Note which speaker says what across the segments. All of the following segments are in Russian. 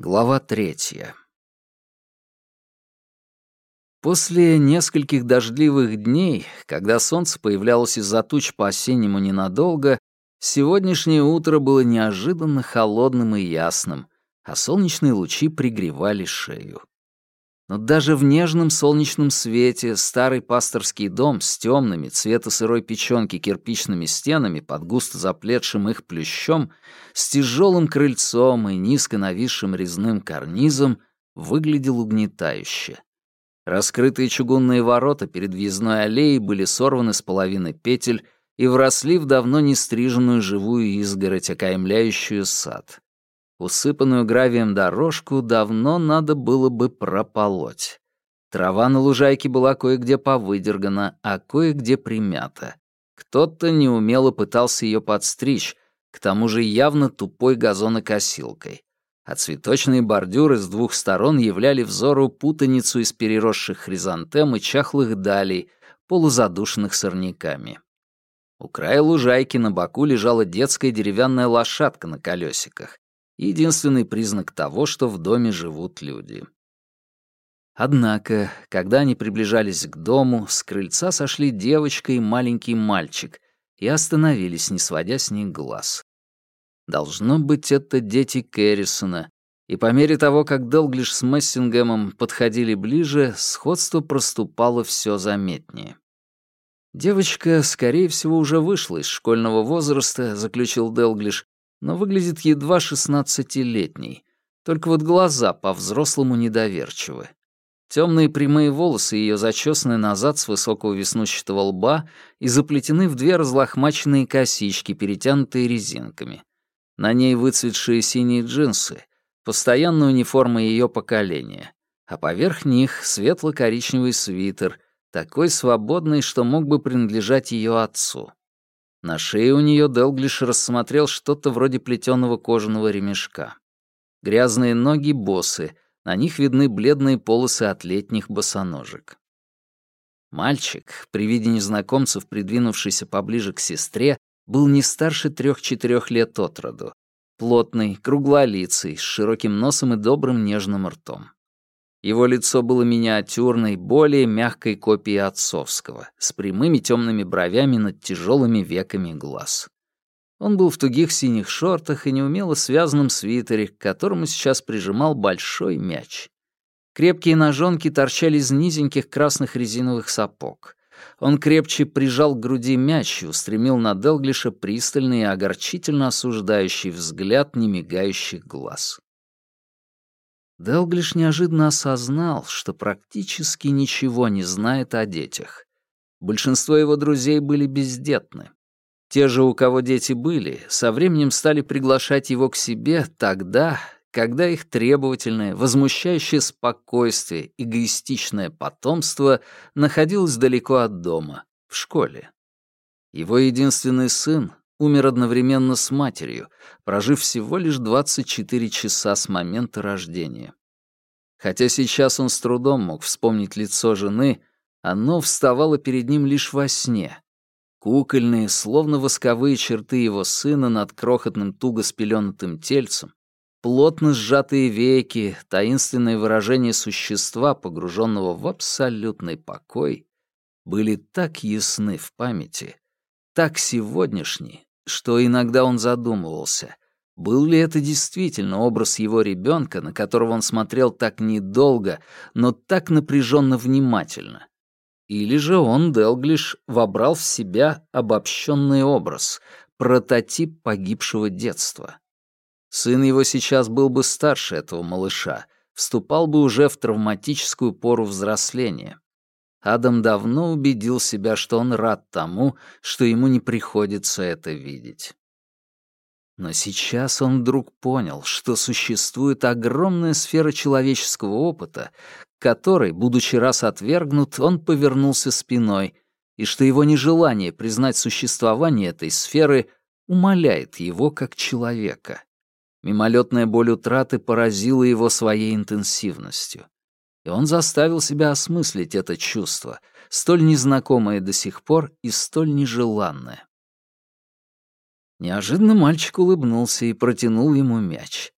Speaker 1: Глава третья. После нескольких дождливых дней, когда солнце появлялось из-за туч по-осеннему ненадолго, сегодняшнее утро было неожиданно холодным и ясным, а солнечные лучи пригревали шею. Но даже в нежном солнечном свете старый пасторский дом с темными цвета сырой печенки кирпичными стенами под густо заплетшим их плющом, с тяжелым крыльцом и низко нависшим резным карнизом выглядел угнетающе. Раскрытые чугунные ворота перед въездной аллеей были сорваны с половины петель и вросли в давно не стриженную живую изгородь, окаймляющую сад. Усыпанную гравием дорожку давно надо было бы прополоть. Трава на лужайке была кое-где повыдергана, а кое-где примята. Кто-то неумело пытался ее подстричь, к тому же явно тупой газонокосилкой. А цветочные бордюры с двух сторон являли взору путаницу из переросших хризантем и чахлых далей, полузадушенных сорняками. У края лужайки на боку лежала детская деревянная лошадка на колесиках единственный признак того, что в доме живут люди. Однако, когда они приближались к дому, с крыльца сошли девочка и маленький мальчик и остановились, не сводя с них глаз. Должно быть, это дети Кэррисона, и по мере того, как Делглиш с Мессингемом подходили ближе, сходство проступало все заметнее. Девочка, скорее всего, уже вышла из школьного возраста, заключил Делглиш, но выглядит едва шестнадцатилетней. Только вот глаза по-взрослому недоверчивы. Темные прямые волосы ее зачесаны назад с высокого веснущатого лба и заплетены в две разлохмаченные косички, перетянутые резинками. На ней выцветшие синие джинсы, постоянная униформа ее поколения, а поверх них светло-коричневый свитер, такой свободный, что мог бы принадлежать ее отцу. На шее у нее Делглиш рассмотрел что-то вроде плетеного кожаного ремешка. Грязные ноги босы, на них видны бледные полосы от летних босоножек. Мальчик, при виде незнакомцев, придвинувшийся поближе к сестре, был не старше трех-четырех лет от роду. Плотный, круглолицый, с широким носом и добрым нежным ртом. Его лицо было миниатюрной, более мягкой копией отцовского, с прямыми темными бровями над тяжелыми веками глаз. Он был в тугих синих шортах и неумело связанном свитере, к которому сейчас прижимал большой мяч. Крепкие ножонки торчали из низеньких красных резиновых сапог. Он крепче прижал к груди мяч и устремил на Делглиша пристальный и огорчительно осуждающий взгляд немигающих глаз. Делглиш неожиданно осознал, что практически ничего не знает о детях. Большинство его друзей были бездетны. Те же, у кого дети были, со временем стали приглашать его к себе тогда, когда их требовательное, возмущающее спокойствие, эгоистичное потомство находилось далеко от дома, в школе. Его единственный сын, умер одновременно с матерью, прожив всего лишь 24 часа с момента рождения. Хотя сейчас он с трудом мог вспомнить лицо жены, оно вставало перед ним лишь во сне. Кукольные, словно восковые черты его сына над крохотным туго спеленутым тельцем, плотно сжатые веки, таинственное выражение существа, погруженного в абсолютный покой, были так ясны в памяти, так сегодняшние, что иногда он задумывался, был ли это действительно образ его ребенка, на которого он смотрел так недолго, но так напряженно внимательно? Или же он, Делглиш, вобрал в себя обобщенный образ, прототип погибшего детства? Сын его сейчас был бы старше этого малыша, вступал бы уже в травматическую пору взросления. Адам давно убедил себя, что он рад тому, что ему не приходится это видеть. Но сейчас он вдруг понял, что существует огромная сфера человеческого опыта, которой, будучи раз отвергнут, он повернулся спиной, и что его нежелание признать существование этой сферы умаляет его как человека. Мимолетная боль утраты поразила его своей интенсивностью и он заставил себя осмыслить это чувство, столь незнакомое до сих пор и столь нежеланное. Неожиданно мальчик улыбнулся и протянул ему мяч.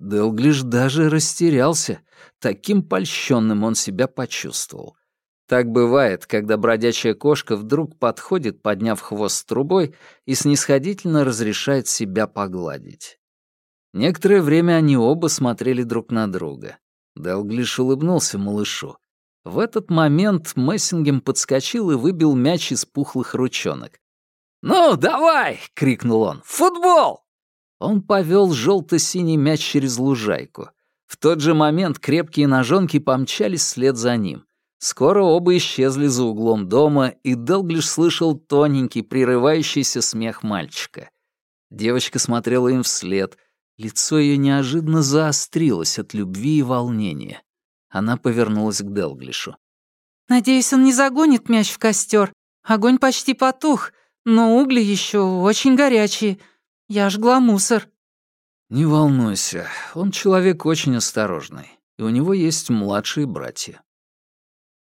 Speaker 1: Делглиш даже растерялся. Таким польщенным он себя почувствовал. Так бывает, когда бродячая кошка вдруг подходит, подняв хвост трубой, и снисходительно разрешает себя погладить. Некоторое время они оба смотрели друг на друга. Делглиш улыбнулся малышу. В этот момент Мессингем подскочил и выбил мяч из пухлых ручонок. «Ну, давай!» — крикнул он. «Футбол!» Он повел желто-синий мяч через лужайку. В тот же момент крепкие ножонки помчались вслед за ним. Скоро оба исчезли за углом дома, и Делглиш слышал тоненький, прерывающийся смех мальчика. Девочка смотрела им вслед. Лицо ее неожиданно заострилось от любви и волнения. Она повернулась к Делглишу.
Speaker 2: «Надеюсь, он не загонит мяч в костер. Огонь почти потух, но угли еще очень горячие. Я жгла мусор».
Speaker 1: «Не волнуйся, он человек очень осторожный, и у него есть младшие братья».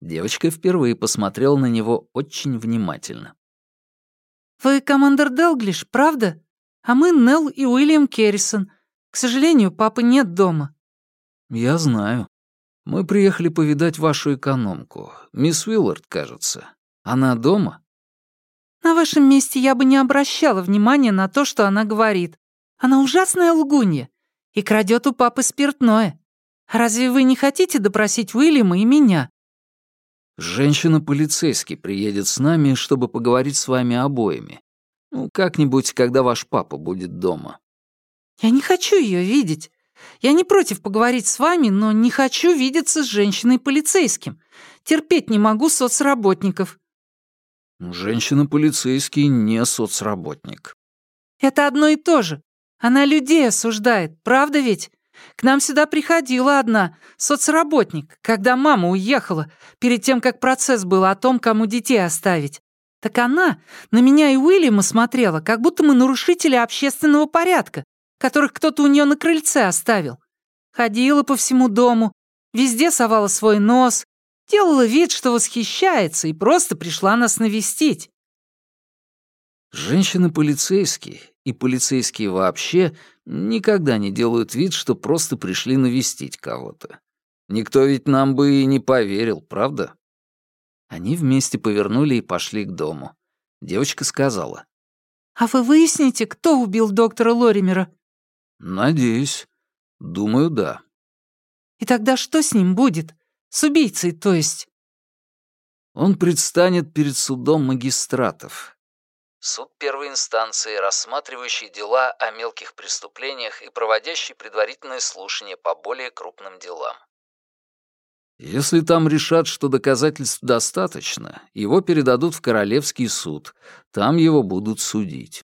Speaker 1: Девочка впервые посмотрела на него очень внимательно.
Speaker 2: «Вы командор Делглиш, правда? А мы Нелл и Уильям Керрисон. К сожалению, папы нет дома».
Speaker 1: «Я знаю. Мы приехали повидать вашу экономку, мисс Уиллард, кажется. Она дома?»
Speaker 2: «На вашем месте я бы не обращала внимания на то, что она говорит. Она ужасная лгунья и крадет у папы спиртное. Разве вы не хотите допросить Уильяма и меня?»
Speaker 1: «Женщина-полицейский приедет с нами, чтобы поговорить с вами обоими. Ну, как-нибудь, когда ваш папа будет дома».
Speaker 2: «Я не хочу ее видеть. Я не против поговорить с вами, но не хочу видеться с женщиной-полицейским. Терпеть не могу соцработников».
Speaker 1: «Женщина-полицейский не соцработник».
Speaker 2: «Это одно и то же. Она людей осуждает, правда ведь? К нам сюда приходила одна, соцработник, когда мама уехала, перед тем, как процесс был о том, кому детей оставить. Так она на меня и Уильяма смотрела, как будто мы нарушители общественного порядка, которых кто-то у нее на крыльце оставил. Ходила по всему дому, везде совала свой нос, делала вид, что восхищается, и просто пришла нас навестить.
Speaker 1: Женщины-полицейские и полицейские вообще никогда не делают вид, что просто пришли навестить кого-то. Никто ведь нам бы и не поверил, правда? Они вместе повернули и пошли к дому. Девочка сказала.
Speaker 2: «А вы выясните, кто убил доктора Лоримера?»
Speaker 1: «Надеюсь. Думаю, да».
Speaker 2: «И тогда что с ним будет? С убийцей, то есть?»
Speaker 1: Он предстанет перед судом магистратов. Суд первой инстанции, рассматривающий дела о мелких преступлениях и проводящий предварительное слушание по более крупным делам. Если там решат, что доказательств достаточно, его передадут в Королевский суд. Там его будут судить.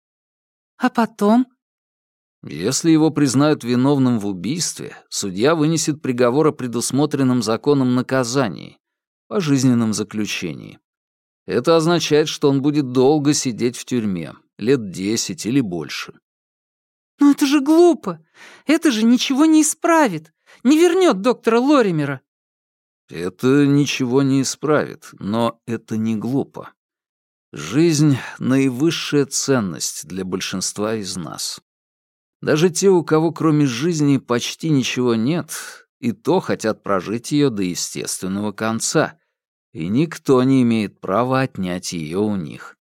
Speaker 2: А потом?
Speaker 1: Если его признают виновным в убийстве, судья вынесет приговор о предусмотренном законом наказании, пожизненном заключении. Это означает, что он будет долго сидеть в тюрьме, лет десять или больше.
Speaker 2: «Но это же глупо! Это же ничего не исправит! Не вернет доктора Лоримера!»
Speaker 1: «Это ничего не исправит, но это не глупо. Жизнь — наивысшая ценность для большинства из нас. Даже те, у кого кроме жизни почти ничего нет, и то хотят прожить ее до естественного конца, и никто не имеет права отнять ее у них.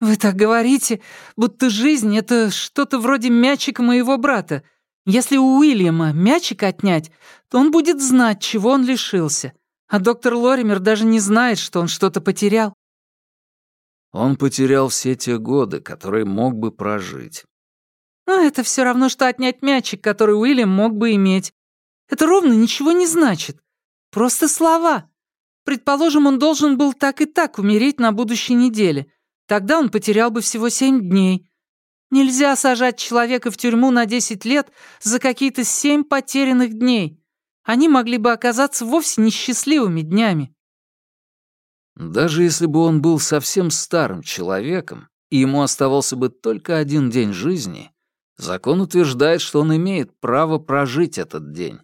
Speaker 2: «Вы так говорите, будто жизнь — это что-то вроде мячика моего брата. Если у Уильяма мячик отнять, то он будет знать, чего он лишился. А доктор Лоример даже не знает, что он что-то потерял».
Speaker 1: Он потерял все те годы, которые мог бы прожить.
Speaker 2: Но это все равно, что отнять мячик, который Уильям мог бы иметь. Это ровно ничего не значит. Просто слова. Предположим, он должен был так и так умереть на будущей неделе. Тогда он потерял бы всего семь дней. Нельзя сажать человека в тюрьму на десять лет за какие-то семь потерянных дней. Они могли бы оказаться вовсе несчастливыми днями.
Speaker 1: Даже если бы он был совсем старым человеком, и ему оставался бы только один день жизни, Закон утверждает, что он имеет право прожить этот день.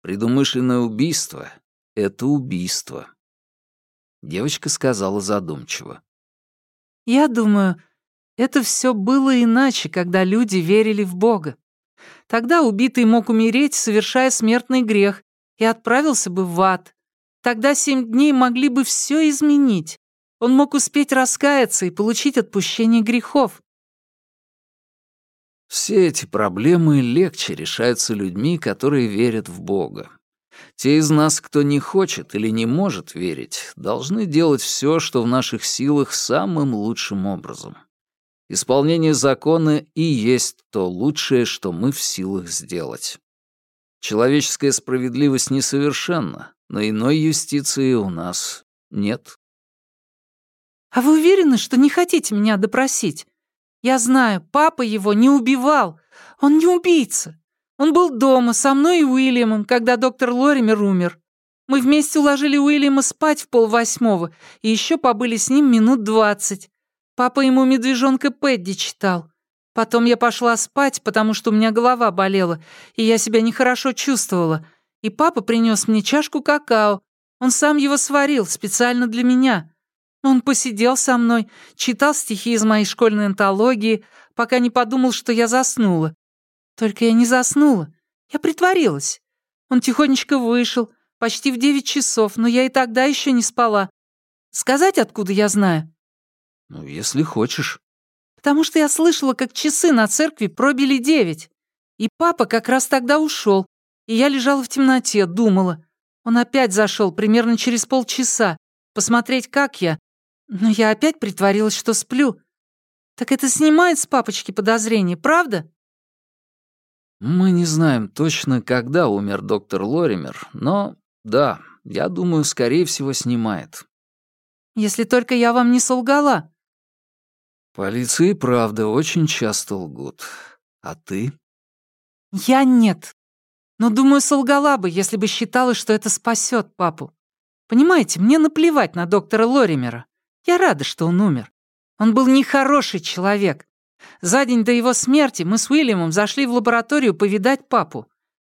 Speaker 1: Предумышленное убийство — это убийство. Девочка сказала задумчиво.
Speaker 2: «Я думаю, это все было иначе, когда люди верили в Бога. Тогда убитый мог умереть, совершая смертный грех, и отправился бы в ад. Тогда семь дней могли бы все изменить. Он мог успеть раскаяться и получить отпущение грехов.
Speaker 1: Все эти проблемы легче решаются людьми, которые верят в Бога. Те из нас, кто не хочет или не может верить, должны делать все, что в наших силах самым лучшим образом. Исполнение закона и есть то лучшее, что мы в силах сделать. Человеческая справедливость несовершенна, но иной юстиции у нас нет.
Speaker 2: «А вы уверены, что не хотите меня допросить? Я знаю, папа его не убивал. Он не убийца. Он был дома со мной и Уильямом, когда доктор Лоример умер. Мы вместе уложили Уильяма спать в полвосьмого и еще побыли с ним минут двадцать. Папа ему «Медвежонка Пэдди» читал. Потом я пошла спать, потому что у меня голова болела, и я себя нехорошо чувствовала. И папа принес мне чашку какао. Он сам его сварил, специально для меня. Он посидел со мной, читал стихи из моей школьной антологии, пока не подумал, что я заснула. Только я не заснула. Я притворилась. Он тихонечко вышел, почти в девять часов, но я и тогда еще не спала. Сказать, откуда я знаю?
Speaker 1: Ну, если хочешь.
Speaker 2: Потому что я слышала, как часы на церкви пробили девять. И папа как раз тогда ушел. И я лежала в темноте, думала. Он опять зашел примерно через полчаса, посмотреть, как я. Но я опять притворилась, что сплю. Так это снимает с папочки подозрения, правда?
Speaker 1: Мы не знаем точно, когда умер доктор Лоример, но да, я думаю, скорее всего, снимает.
Speaker 2: Если только я вам не солгала.
Speaker 1: Полиции, правда, очень часто лгут. А ты?
Speaker 2: Я нет. Но, думаю, солгала бы, если бы считала, что это спасет папу. Понимаете, мне наплевать на доктора Лоримера. Я рада, что он умер. Он был нехороший человек. За день до его смерти мы с Уильямом зашли в лабораторию повидать папу.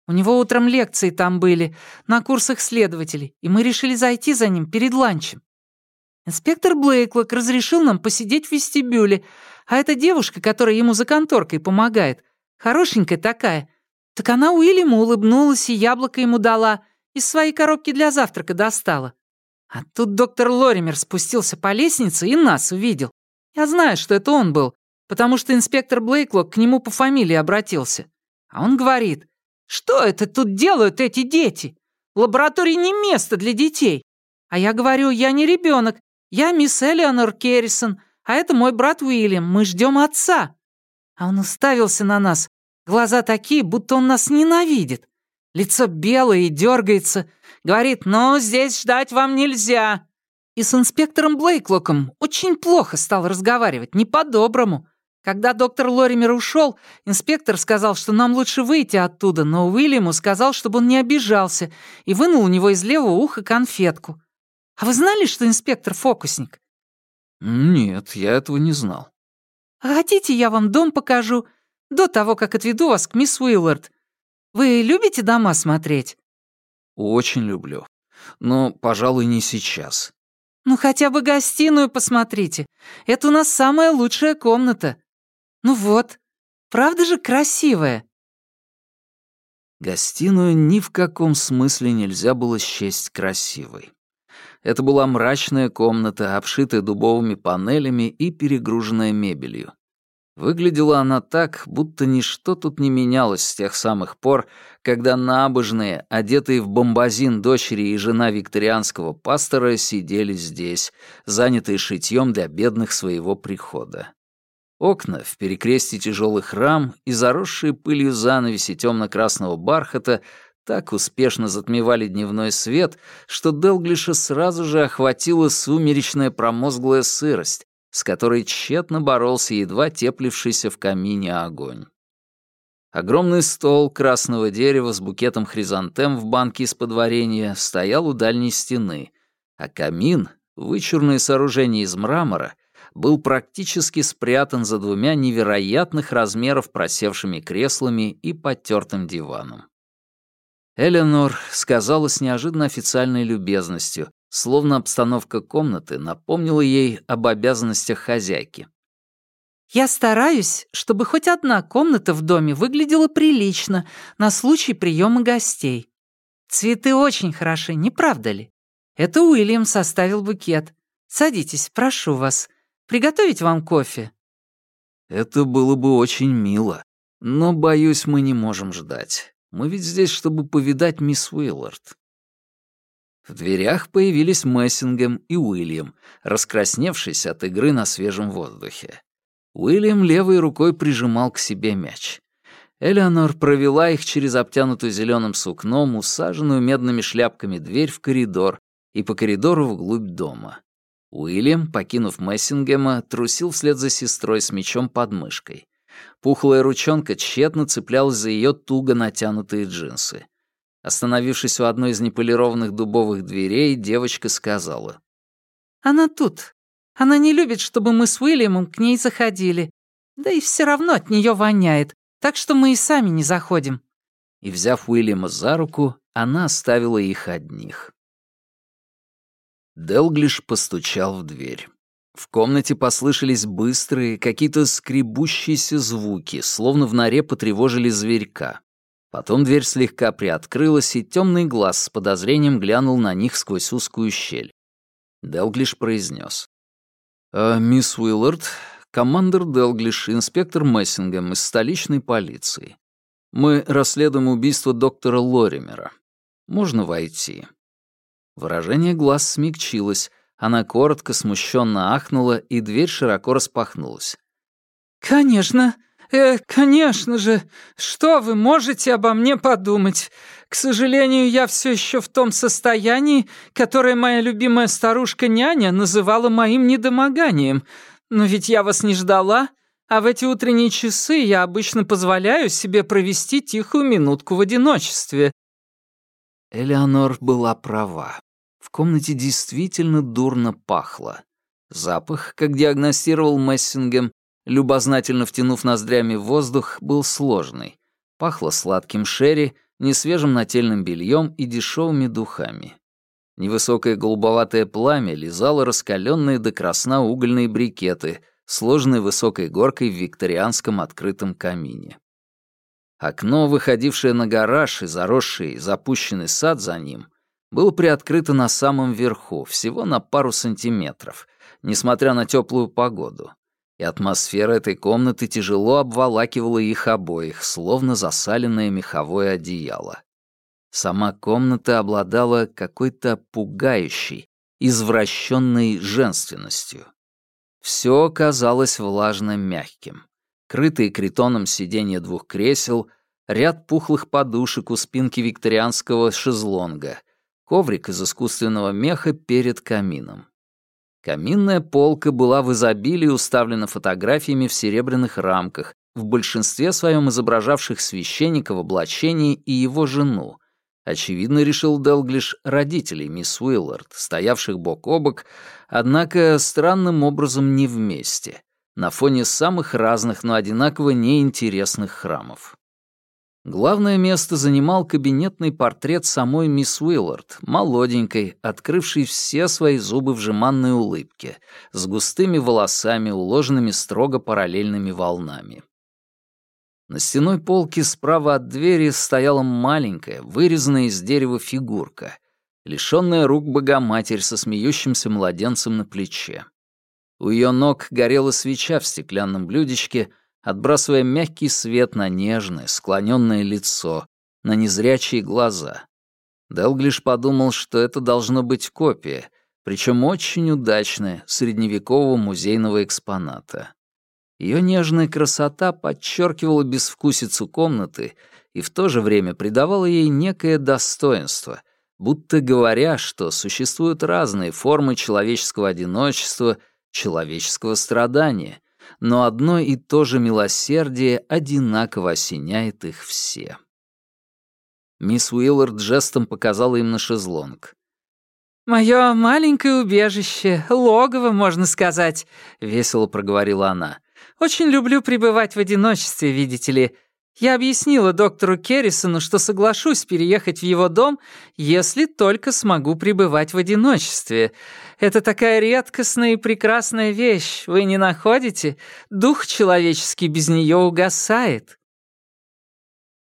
Speaker 2: У него утром лекции там были, на курсах следователей, и мы решили зайти за ним перед ланчем. Инспектор Блейклок разрешил нам посидеть в вестибюле, а эта девушка, которая ему за конторкой помогает, хорошенькая такая, так она Уильяму улыбнулась и яблоко ему дала, из своей коробки для завтрака достала. А тут доктор Лоример спустился по лестнице и нас увидел. Я знаю, что это он был, потому что инспектор Блейклок к нему по фамилии обратился. А он говорит, что это тут делают эти дети? Лаборатория не место для детей. А я говорю, я не ребенок, я мисс Элеонор Керрисон, а это мой брат Уильям, мы ждем отца. А он уставился на нас, глаза такие, будто он нас ненавидит. Лицо белое и дергается, говорит, ну, здесь ждать вам нельзя. И с инспектором Блейклоком очень плохо стал разговаривать, не по-доброму. Когда доктор Лоример ушел, инспектор сказал, что нам лучше выйти оттуда, но Уильяму сказал, чтобы он не обижался, и вынул у него из левого уха конфетку. А вы знали, что инспектор фокусник?
Speaker 1: Нет, я этого не знал.
Speaker 2: А хотите, я вам дом покажу, до того, как отведу вас к мисс Уиллард. Вы любите дома смотреть?
Speaker 1: Очень люблю. Но, пожалуй, не сейчас.
Speaker 2: Ну, хотя бы гостиную посмотрите. Это у нас самая лучшая комната. Ну вот, правда же красивая?»
Speaker 1: Гостиную ни в каком смысле нельзя было счесть красивой. Это была мрачная комната, обшитая дубовыми панелями и перегруженная мебелью. Выглядела она так, будто ничто тут не менялось с тех самых пор, когда набожные, одетые в бомбазин дочери и жена викторианского пастора, сидели здесь, занятые шитьем для бедных своего прихода. Окна в перекрестии тяжелых рам и заросшие пылью занавеси темно-красного бархата так успешно затмевали дневной свет, что Делглиша сразу же охватила сумеречная промозглая сырость, с которой тщетно боролся едва теплившийся в камине огонь. Огромный стол красного дерева с букетом хризантем в банке из-под варенья стоял у дальней стены, а камин, вычурное сооружение из мрамора, был практически спрятан за двумя невероятных размеров просевшими креслами и потертым диваном. Эленор сказала с неожиданно официальной любезностью, словно обстановка комнаты напомнила ей об обязанностях хозяйки.
Speaker 2: Я стараюсь, чтобы хоть одна комната в доме выглядела прилично на случай приема гостей. Цветы очень хороши, не правда ли? Это Уильям составил букет. Садитесь, прошу вас. Приготовить вам кофе?»
Speaker 1: «Это было бы очень мило, но, боюсь, мы не можем ждать. Мы ведь здесь, чтобы повидать мисс Уиллард». В дверях появились Мессингем и Уильям, раскрасневшись от игры на свежем воздухе. Уильям левой рукой прижимал к себе мяч. Элеонор провела их через обтянутую зеленым сукном, усаженную медными шляпками дверь в коридор и по коридору вглубь дома. Уильям, покинув Мессингема, трусил вслед за сестрой с мечом под мышкой. Пухлая ручонка тщетно цеплялась за ее туго натянутые джинсы. Остановившись у одной из неполированных дубовых дверей, девочка сказала.
Speaker 2: «Она тут. Она не любит, чтобы мы с Уильямом к ней заходили. Да и все равно от нее воняет, так что мы и сами не заходим».
Speaker 1: И, взяв Уильяма за руку, она оставила их одних. Делглиш постучал в дверь. В комнате послышались быстрые, какие-то скребущиеся звуки, словно в норе потревожили зверька. Потом дверь слегка приоткрылась, и темный глаз с подозрением глянул на них сквозь узкую щель. Делглиш произнес. «А, «Мисс Уиллард, командир Делглиш, инспектор Мессингем из столичной полиции. Мы расследуем убийство доктора Лоримера. Можно войти?» Выражение глаз смягчилось, она коротко, смущенно ахнула, и дверь широко распахнулась.
Speaker 2: «Конечно, э, конечно же. Что вы можете обо мне подумать? К сожалению, я все еще в том состоянии, которое моя любимая старушка-няня называла моим недомоганием. Но ведь я вас не ждала, а в эти утренние часы я обычно позволяю себе провести тихую минутку в одиночестве.
Speaker 1: Элеонор была права. В комнате действительно дурно пахло. Запах, как диагностировал Мессингем, любознательно втянув ноздрями воздух, был сложный. Пахло сладким шерри, несвежим нательным бельем и дешевыми духами. Невысокое голубоватое пламя лизало раскаленные до красна угольные брикеты, сложенные высокой горкой в викторианском открытом камине. Окно, выходившее на гараж и заросший запущенный сад за ним, было приоткрыто на самом верху, всего на пару сантиметров, несмотря на теплую погоду. И атмосфера этой комнаты тяжело обволакивала их обоих, словно засаленное меховое одеяло. Сама комната обладала какой-то пугающей, извращенной женственностью. Все казалось влажно мягким крытые критоном сиденья двух кресел, ряд пухлых подушек у спинки викторианского шезлонга, коврик из искусственного меха перед камином. Каминная полка была в изобилии уставлена фотографиями в серебряных рамках, в большинстве своем изображавших священника в облачении и его жену. Очевидно, решил Делглиш родителей мисс Уиллард, стоявших бок о бок, однако странным образом не вместе на фоне самых разных, но одинаково неинтересных храмов. Главное место занимал кабинетный портрет самой мисс Уиллард, молоденькой, открывшей все свои зубы в жеманной улыбке, с густыми волосами, уложенными строго параллельными волнами. На стеной полке справа от двери стояла маленькая, вырезанная из дерева фигурка, лишённая рук Богоматерь со смеющимся младенцем на плече. У ее ног горела свеча в стеклянном блюдечке, отбрасывая мягкий свет на нежное, склоненное лицо, на незрячие глаза. Делглиш подумал, что это должно быть копия, причем очень удачная, средневекового музейного экспоната. Ее нежная красота подчеркивала безвкусицу комнаты и в то же время придавала ей некое достоинство, будто говоря, что существуют разные формы человеческого одиночества — человеческого страдания, но одно и то же милосердие одинаково осеняет их все. Мисс Уиллард жестом показала им на шезлонг.
Speaker 2: «Мое маленькое убежище, логово, можно сказать», — весело проговорила она. «Очень люблю пребывать в одиночестве, видите ли. Я объяснила доктору Керрисону, что соглашусь переехать в его дом, если только смогу пребывать в одиночестве. Это такая редкостная и прекрасная вещь, вы не находите? Дух человеческий без нее угасает».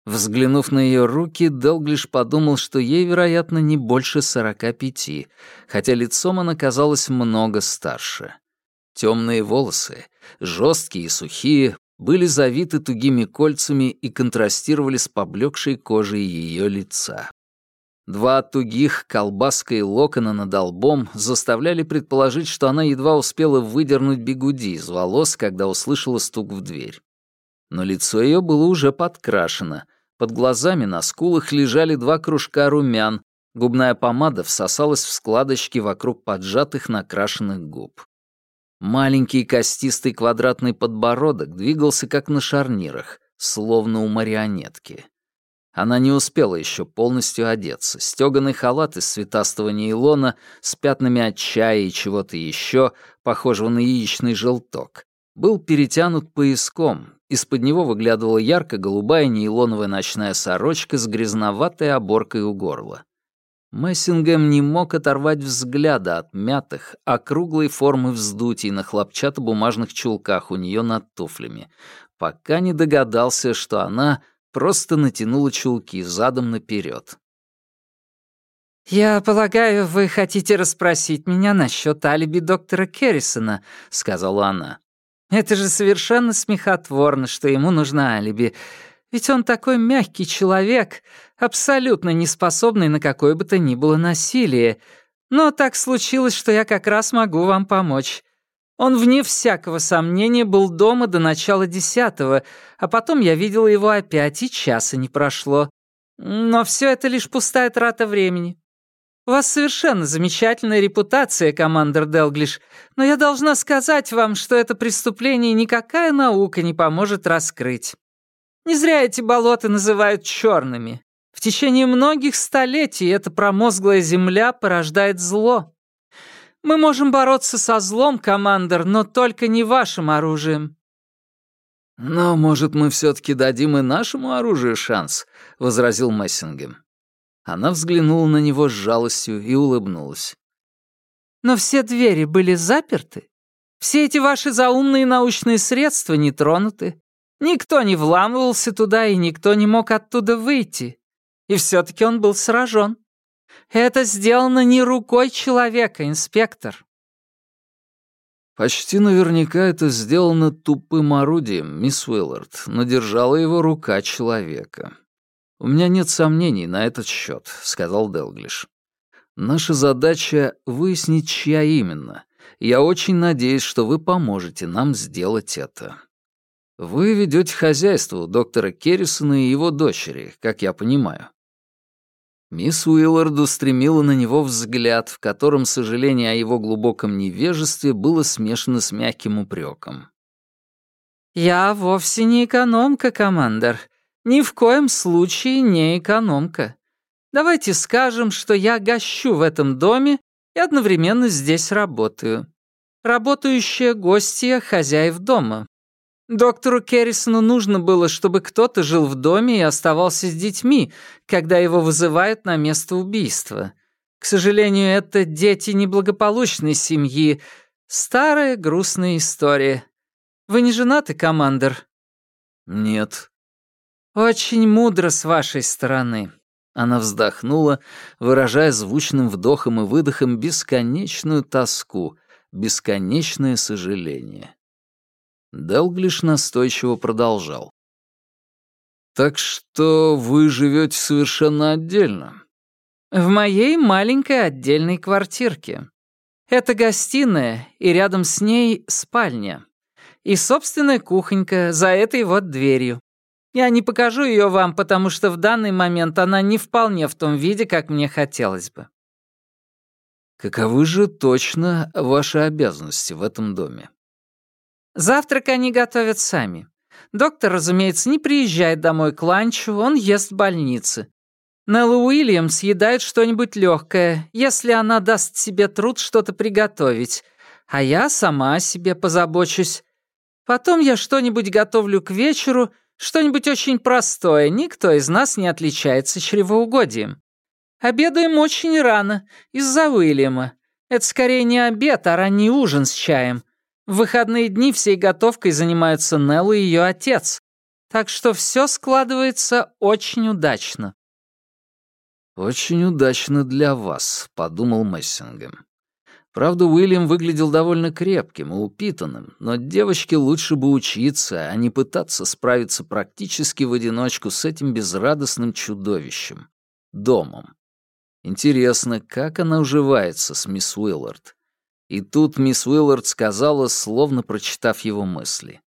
Speaker 1: Взглянув на ее руки, Делглиш подумал, что ей, вероятно, не больше сорока пяти, хотя лицом она казалась много старше. Темные волосы, жесткие и сухие, были завиты тугими кольцами и контрастировали с поблекшей кожей ее лица. Два тугих колбаска и локона над лбом заставляли предположить, что она едва успела выдернуть бегуди из волос, когда услышала стук в дверь. Но лицо ее было уже подкрашено, под глазами на скулах лежали два кружка румян, губная помада всосалась в складочки вокруг поджатых накрашенных губ. Маленький костистый квадратный подбородок двигался как на шарнирах, словно у марионетки. Она не успела еще полностью одеться. Стёганый халат из цветастого нейлона с пятнами от чая и чего-то еще, похожего на яичный желток, был перетянут пояском. Из-под него выглядывала ярко-голубая нейлоновая ночная сорочка с грязноватой оборкой у горла. Мессингем не мог оторвать взгляда от мятых, округлой формы вздутий на хлопчатобумажных чулках у нее над туфлями, пока не догадался, что она просто натянула чулки задом наперед.
Speaker 2: «Я полагаю, вы хотите расспросить меня насчет алиби доктора Керрисона», — сказала она. «Это же совершенно смехотворно, что ему нужно алиби. Ведь он такой мягкий человек, абсолютно не способный на какое бы то ни было насилие. Но так случилось, что я как раз могу вам помочь. Он, вне всякого сомнения, был дома до начала десятого, а потом я видела его опять, и часа не прошло. Но все это лишь пустая трата времени. У вас совершенно замечательная репутация, командор Делглиш, но я должна сказать вам, что это преступление никакая наука не поможет раскрыть. Не зря эти болота называют черными. В течение многих столетий эта промозглая земля порождает зло. Мы можем бороться со злом, командор, но только не вашим оружием».
Speaker 1: «Но, может, мы все-таки дадим и нашему оружию шанс», — возразил Мессингем. Она взглянула на него с жалостью и улыбнулась.
Speaker 2: «Но все двери были заперты. Все эти ваши заумные научные средства не тронуты. Никто не вламывался туда, и никто не мог оттуда выйти. И все-таки он был сражен. Это сделано не рукой человека, инспектор.
Speaker 1: Почти наверняка это сделано тупым орудием, мисс Уиллард, но держала его рука человека. У меня нет сомнений на этот счет, сказал Делглиш. Наша задача — выяснить, чья именно. Я очень надеюсь, что вы поможете нам сделать это. Вы ведете хозяйство у доктора Керрисона и его дочери, как я понимаю. Мисс Уиллард устремила на него взгляд, в котором сожаление о его глубоком невежестве было смешано с мягким упреком.
Speaker 2: «Я вовсе не экономка, командор. Ни в коем случае не экономка. Давайте скажем, что я гощу в этом доме и одновременно здесь работаю. Работающая гостья хозяев дома. Доктору Керрисону нужно было, чтобы кто-то жил в доме и оставался с детьми, когда его вызывают на место убийства. К сожалению, это дети неблагополучной семьи. Старая грустная история. Вы не женаты, командор?
Speaker 1: Нет.
Speaker 2: Очень мудро с вашей стороны.
Speaker 1: Она вздохнула, выражая звучным вдохом и выдохом бесконечную тоску, бесконечное сожаление. Делглиш настойчиво продолжал. «Так что вы живете совершенно отдельно?»
Speaker 2: «В моей маленькой отдельной квартирке. Это гостиная, и рядом с ней спальня. И собственная кухонька за этой вот дверью. Я не покажу ее вам, потому что в данный момент она не вполне в том виде, как мне хотелось бы».
Speaker 1: «Каковы же точно ваши обязанности в этом доме?»
Speaker 2: Завтрак они готовят сами. Доктор, разумеется, не приезжает домой к ланчу, он ест в больнице. Нелла Уильямс съедает что-нибудь легкое, если она даст себе труд что-то приготовить, а я сама о себе позабочусь. Потом я что-нибудь готовлю к вечеру, Что-нибудь очень простое, никто из нас не отличается чревоугодием. Обедаем очень рано, из-за Уильяма. Это скорее не обед, а ранний ужин с чаем. В выходные дни всей готовкой занимаются Нелл и ее отец. Так что все складывается очень удачно.
Speaker 1: «Очень удачно для вас», — подумал Мессингем. Правда, Уильям выглядел довольно крепким и упитанным, но девочке лучше бы учиться, а не пытаться справиться практически в одиночку с этим безрадостным чудовищем — домом. Интересно, как она уживается с мисс Уиллард? И тут мисс Уиллард сказала, словно прочитав его мысли.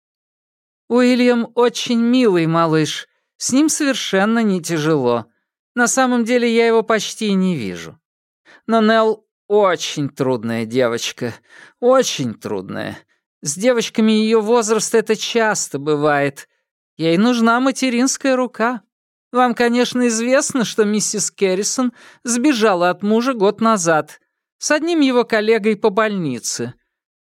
Speaker 2: «Уильям очень милый малыш. С ним совершенно не тяжело. На самом деле я его почти не вижу. Но Нелл очень трудная девочка. Очень трудная. С девочками ее возраста это часто бывает. Ей нужна материнская рука. Вам, конечно, известно, что миссис Керрисон сбежала от мужа год назад с одним его коллегой по больнице.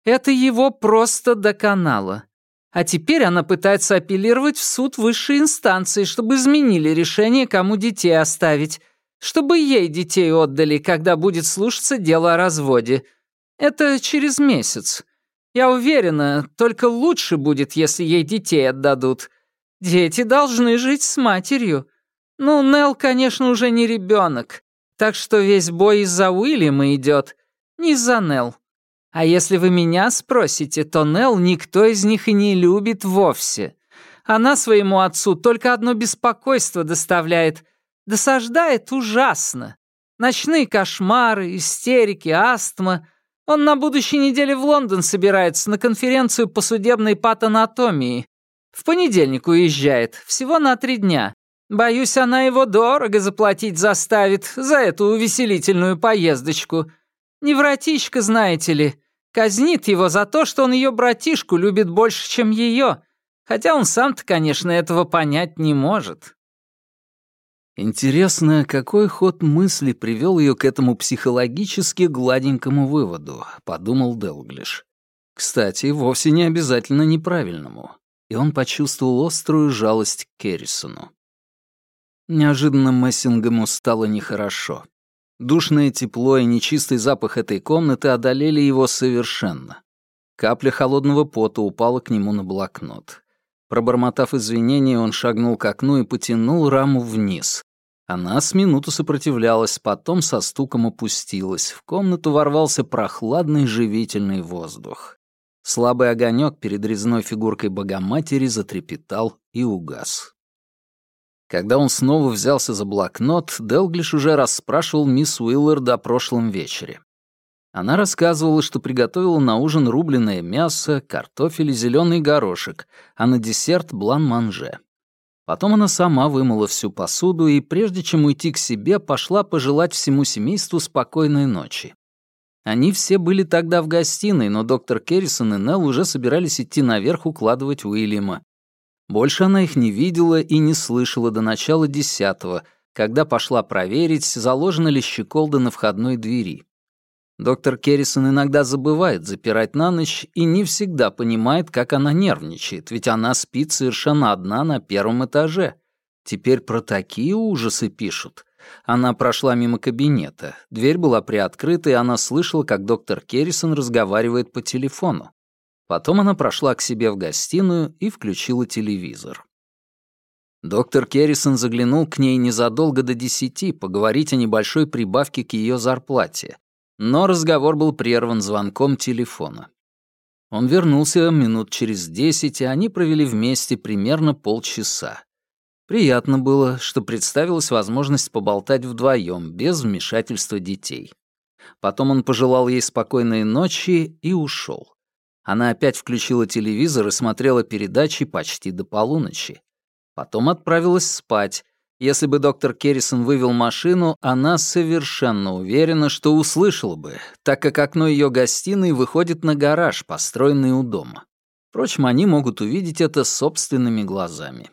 Speaker 2: Это его просто доконало. А теперь она пытается апеллировать в суд высшей инстанции, чтобы изменили решение, кому детей оставить, чтобы ей детей отдали, когда будет слушаться дело о разводе. Это через месяц. Я уверена, только лучше будет, если ей детей отдадут. Дети должны жить с матерью. Ну, Нелл, конечно, уже не ребенок, так что весь бой из-за Уильяма идет, не из-за Нелл. А если вы меня спросите, то Нелл никто из них и не любит вовсе. Она своему отцу только одно беспокойство доставляет. Досаждает ужасно. Ночные кошмары, истерики, астма. Он на будущей неделе в Лондон собирается на конференцию по судебной патанатомии. В понедельник уезжает, всего на три дня. Боюсь, она его дорого заплатить заставит за эту увеселительную поездочку. Невротичка, знаете ли. Казнит его за то, что он ее братишку любит больше, чем ее, хотя он сам-то, конечно, этого понять не может.
Speaker 1: Интересно, какой ход мысли привел ее к этому психологически гладенькому выводу, подумал Делглиш. Кстати, вовсе не обязательно неправильному. И он почувствовал острую жалость к Керрисону. Неожиданно Мессингему стало нехорошо. Душное тепло и нечистый запах этой комнаты одолели его совершенно. Капля холодного пота упала к нему на блокнот. Пробормотав извинения, он шагнул к окну и потянул раму вниз. Она с минуту сопротивлялась, потом со стуком опустилась. В комнату ворвался прохладный живительный воздух. Слабый огонек перед резной фигуркой Богоматери затрепетал и угас. Когда он снова взялся за блокнот, Делглиш уже расспрашивал мисс Уиллард о прошлом вечере. Она рассказывала, что приготовила на ужин рубленое мясо, картофель и зеленый горошек, а на десерт — блан-манже. Потом она сама вымыла всю посуду и, прежде чем уйти к себе, пошла пожелать всему семейству спокойной ночи. Они все были тогда в гостиной, но доктор Керрисон и Нелл уже собирались идти наверх укладывать Уильяма. Больше она их не видела и не слышала до начала десятого, когда пошла проверить, заложена ли щеколда на входной двери. Доктор Керрисон иногда забывает запирать на ночь и не всегда понимает, как она нервничает, ведь она спит совершенно одна на первом этаже. Теперь про такие ужасы пишут. Она прошла мимо кабинета. Дверь была приоткрыта, и она слышала, как доктор Керрисон разговаривает по телефону. Потом она прошла к себе в гостиную и включила телевизор. Доктор Керрисон заглянул к ней незадолго до десяти поговорить о небольшой прибавке к ее зарплате, но разговор был прерван звонком телефона. Он вернулся минут через десять, и они провели вместе примерно полчаса. Приятно было, что представилась возможность поболтать вдвоем, без вмешательства детей. Потом он пожелал ей спокойной ночи и ушел. Она опять включила телевизор и смотрела передачи почти до полуночи. Потом отправилась спать. Если бы доктор Керрисон вывел машину, она совершенно уверена, что услышала бы, так как окно ее гостиной выходит на гараж, построенный у дома. Впрочем, они могут увидеть это собственными глазами.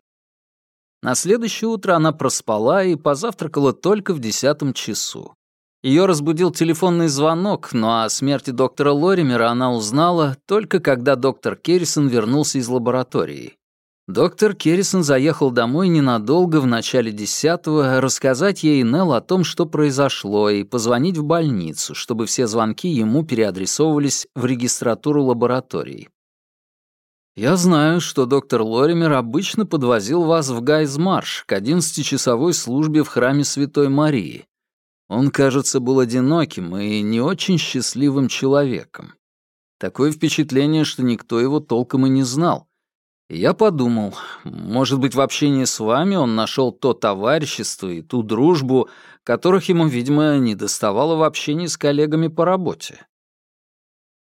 Speaker 1: На следующее утро она проспала и позавтракала только в десятом часу. Ее разбудил телефонный звонок, но о смерти доктора Лоримера она узнала только когда доктор Керрисон вернулся из лаборатории. Доктор Керрисон заехал домой ненадолго в начале десятого рассказать ей Нелл о том, что произошло, и позвонить в больницу, чтобы все звонки ему переадресовывались в регистратуру лабораторий. «Я знаю, что доктор Лоример обычно подвозил вас в Гайзмарш к одиннадцатичасовой службе в храме Святой Марии. Он, кажется, был одиноким и не очень счастливым человеком. Такое впечатление, что никто его толком и не знал. И я подумал, может быть, в общении с вами он нашел то товарищество и ту дружбу, которых ему, видимо, не доставало в общении с коллегами по работе.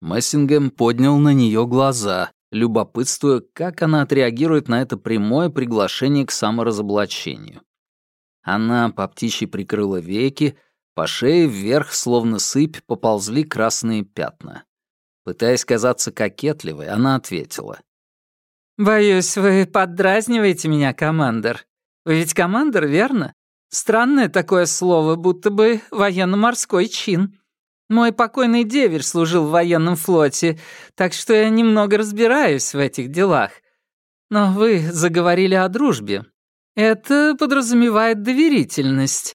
Speaker 1: Мессингем поднял на нее глаза, любопытствуя, как она отреагирует на это прямое приглашение к саморазоблачению. Она по птичьи прикрыла веки, по шее вверх, словно сыпь, поползли красные пятна. Пытаясь казаться кокетливой, она ответила.
Speaker 2: «Боюсь, вы поддразниваете меня, командор. Вы ведь командор, верно? Странное такое слово, будто бы военно-морской чин. Мой покойный деверь служил в военном флоте, так что я немного разбираюсь в этих делах. Но вы заговорили о дружбе. Это подразумевает доверительность.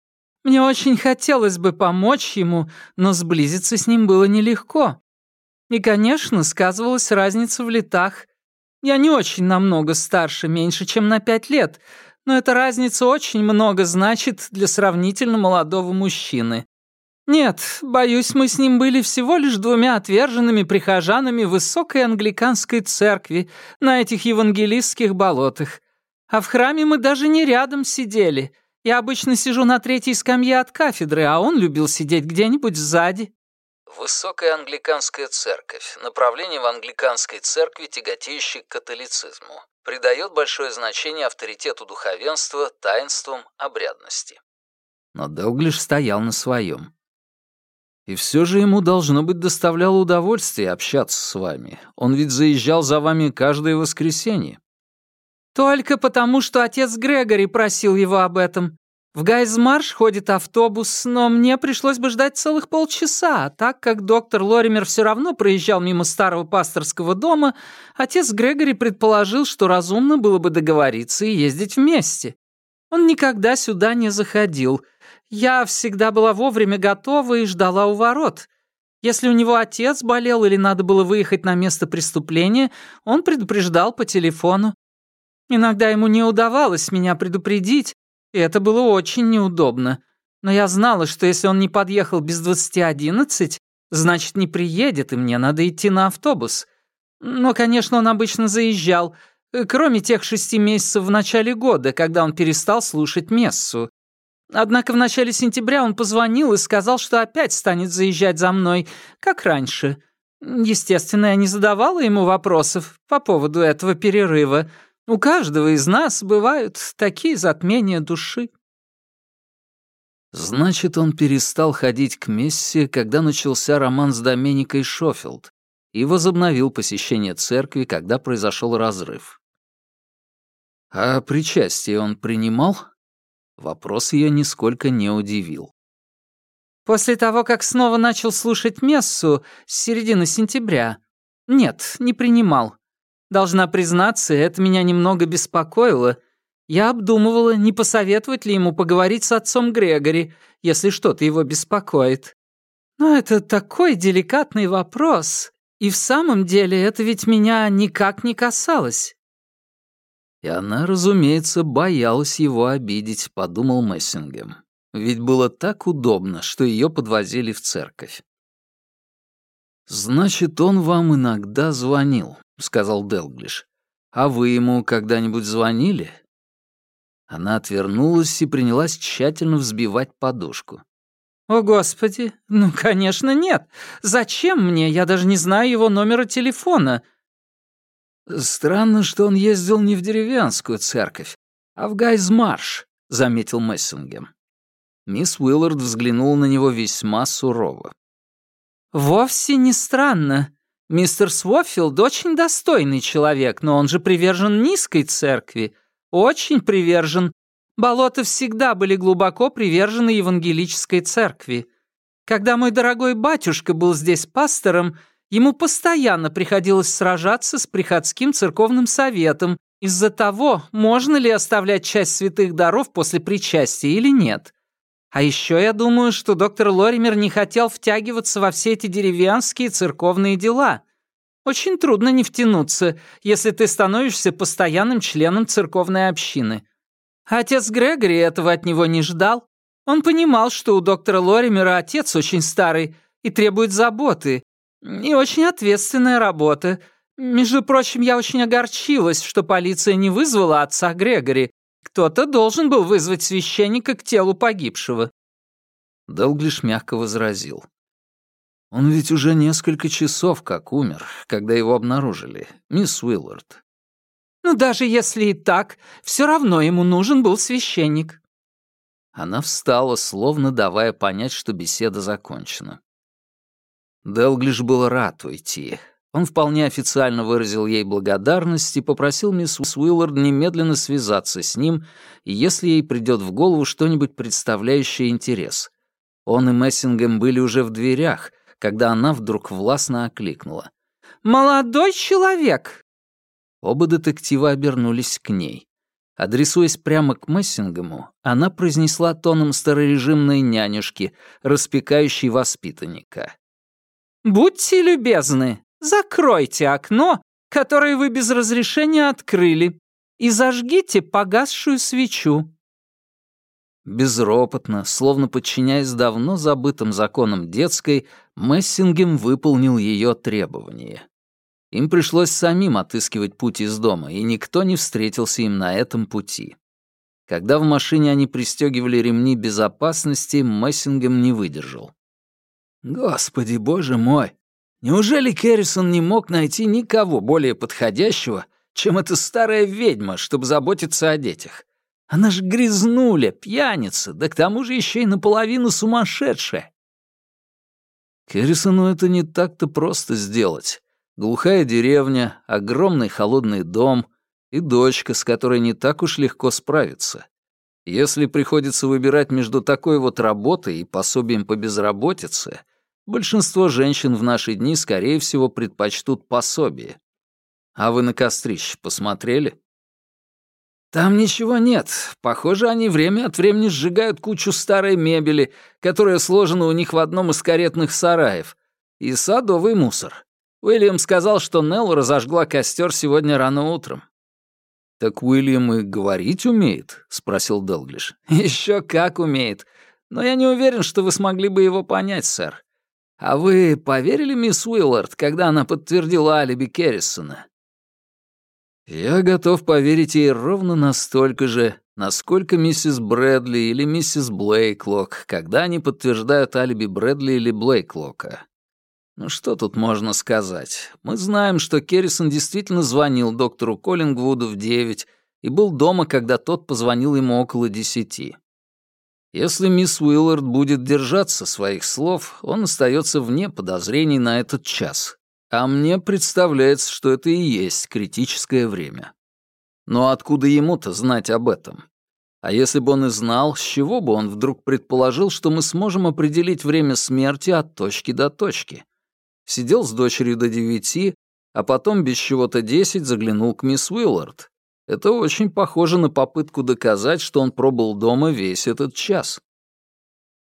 Speaker 2: Мне очень хотелось бы помочь ему, но сблизиться с ним было нелегко. И, конечно, сказывалась разница в летах — я не очень намного старше, меньше, чем на пять лет, но эта разница очень много значит для сравнительно молодого мужчины. Нет, боюсь, мы с ним были всего лишь двумя отверженными прихожанами высокой англиканской церкви на этих евангелистских болотах. А в храме мы даже не рядом сидели. Я обычно сижу на третьей скамье от кафедры, а он любил сидеть где-нибудь сзади.
Speaker 1: Высокая англиканская церковь, направление в англиканской церкви, тяготеющее к католицизму, придает большое значение авторитету духовенства, таинствам, обрядности. Но Делглиш стоял на своем. И все же ему, должно быть, доставляло удовольствие общаться с вами. Он ведь заезжал за вами каждое воскресенье.
Speaker 2: Только потому, что отец Грегори просил его об этом. В Гайзмарш ходит автобус, но мне пришлось бы ждать целых полчаса, так как доктор Лоример все равно проезжал мимо старого пасторского дома, отец Грегори предположил, что разумно было бы договориться и ездить вместе. Он никогда сюда не заходил. Я всегда была вовремя готова и ждала у ворот. Если у него отец болел или надо было выехать на место преступления, он предупреждал по телефону. Иногда ему не удавалось меня предупредить, и это было очень неудобно. Но я знала, что если он не подъехал без двадцати одиннадцать, значит, не приедет, и мне надо идти на автобус. Но, конечно, он обычно заезжал, э, кроме тех шести месяцев в начале года, когда он перестал слушать мессу. Однако в начале сентября он позвонил и сказал, что опять станет заезжать за мной, как раньше. Естественно, я не задавала ему вопросов по поводу этого перерыва, у каждого из нас бывают такие затмения души.
Speaker 1: Значит, он перестал ходить к Мессе, когда начался роман с Доменикой Шофилд, и возобновил посещение церкви, когда произошел разрыв. А причастие он принимал? Вопрос ее нисколько не удивил.
Speaker 2: После того, как снова начал слушать мессу с середины сентября, нет, не принимал. Должна признаться, это меня немного беспокоило. Я обдумывала, не посоветовать ли ему поговорить с отцом Грегори, если что-то его беспокоит. Но это такой деликатный вопрос, и в самом деле это ведь меня никак не касалось.
Speaker 1: И она, разумеется, боялась его обидеть, подумал Мессингем. Ведь было так удобно, что ее подвозили в церковь. «Значит, он вам иногда звонил», — сказал Делглиш. «А вы ему когда-нибудь звонили?» Она отвернулась и принялась тщательно взбивать подушку.
Speaker 2: «О, Господи! Ну, конечно, нет! Зачем мне? Я даже не знаю его номера телефона!»
Speaker 1: «Странно, что он ездил не в деревенскую церковь, а в Гайзмарш», — заметил Мессингем. Мисс Уиллард взглянула на него весьма сурово.
Speaker 2: «Вовсе не странно. Мистер Свофилд очень достойный человек, но он же привержен низкой церкви. Очень привержен. Болота всегда были глубоко привержены евангелической церкви. Когда мой дорогой батюшка был здесь пастором, ему постоянно приходилось сражаться с приходским церковным советом, из-за того, можно ли оставлять часть святых даров после причастия или нет. А еще я думаю, что доктор Лоример не хотел втягиваться во все эти деревенские церковные дела. Очень трудно не втянуться, если ты становишься постоянным членом церковной общины. Отец Грегори этого от него не ждал. Он понимал, что у доктора Лоримера отец очень старый и требует заботы. И очень ответственная работа. Между прочим, я очень огорчилась, что полиция не вызвала отца Грегори, кто-то должен был вызвать священника к телу погибшего».
Speaker 1: Делглиш мягко возразил. «Он ведь уже несколько часов как умер, когда его обнаружили, мисс Уиллард».
Speaker 2: «Ну, даже если и так, все равно ему нужен был священник».
Speaker 1: Она встала, словно давая понять, что беседа закончена. Делглиш был рад уйти. Он вполне официально выразил ей благодарность и попросил мисс Уиллард немедленно связаться с ним, если ей придет в голову что-нибудь представляющее интерес. Он и Мессингем были уже в дверях, когда она вдруг властно окликнула.
Speaker 2: «Молодой человек!»
Speaker 1: Оба детектива обернулись к ней. Адресуясь прямо к Мессингему, она произнесла тоном старорежимной нянюшки, распекающей воспитанника.
Speaker 2: «Будьте любезны, Закройте окно, которое вы без разрешения открыли, и зажгите погасшую свечу».
Speaker 1: Безропотно, словно подчиняясь давно забытым законам детской, Мессингем выполнил ее требования. Им пришлось самим отыскивать путь из дома, и никто не встретился им на этом пути. Когда в машине они пристегивали ремни безопасности, Мессингем не выдержал. «Господи, боже мой! Неужели Керрисон не мог найти никого более подходящего, чем эта старая ведьма, чтобы заботиться о детях? Она ж грязнуля, пьяница, да к тому же еще и наполовину сумасшедшая. Керрисону это не так-то просто сделать. Глухая деревня, огромный холодный дом и дочка, с которой не так уж легко справиться. Если приходится выбирать между такой вот работой и пособием по безработице — Большинство женщин в наши дни, скорее всего, предпочтут пособие. А вы на кострище посмотрели? Там ничего нет. Похоже, они время от времени сжигают кучу старой мебели, которая сложена у них в одном из каретных сараев, и садовый мусор. Уильям сказал, что Нелл разожгла костер сегодня рано утром. «Так Уильям и говорить умеет?» — спросил Делглиш. Еще как умеет. Но я не уверен, что вы смогли бы его понять, сэр. А вы поверили мисс Уиллард, когда она подтвердила алиби Керрисона? Я готов поверить ей ровно настолько же, насколько миссис Брэдли или миссис Блейклок, когда они подтверждают алиби Брэдли или Блейклока. Ну что тут можно сказать? Мы знаем, что Керрисон действительно звонил доктору Коллингвуду в девять и был дома, когда тот позвонил ему около десяти. Если мисс Уиллард будет держаться своих слов, он остается вне подозрений на этот час. А мне представляется, что это и есть критическое время. Но откуда ему-то знать об этом? А если бы он и знал, с чего бы он вдруг предположил, что мы сможем определить время смерти от точки до точки? Сидел с дочерью до девяти, а потом без чего-то десять заглянул к мисс Уиллард. Это очень похоже на попытку доказать, что он пробыл дома весь этот час.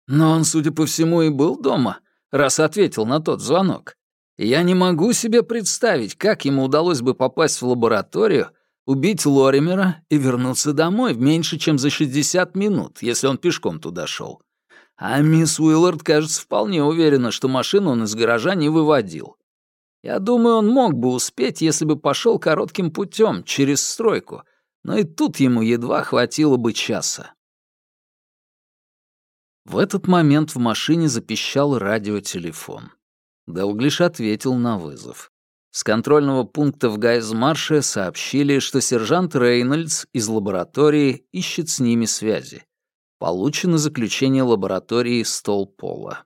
Speaker 1: Но он, судя по всему, и был дома, раз ответил на тот звонок. я не могу себе представить, как ему удалось бы попасть в лабораторию, убить Лоримера и вернуться домой в меньше, чем за 60 минут, если он пешком туда шел. А мисс Уиллард, кажется, вполне уверена, что машину он из гаража не выводил. Я думаю, он мог бы успеть, если бы пошел коротким путем через стройку, но и тут ему едва хватило бы часа. В этот момент в машине запищал радиотелефон. Делглиш ответил на вызов. С контрольного пункта в Гайзмарше сообщили, что сержант Рейнольдс из лаборатории ищет с ними связи. Получено заключение лаборатории Столпола.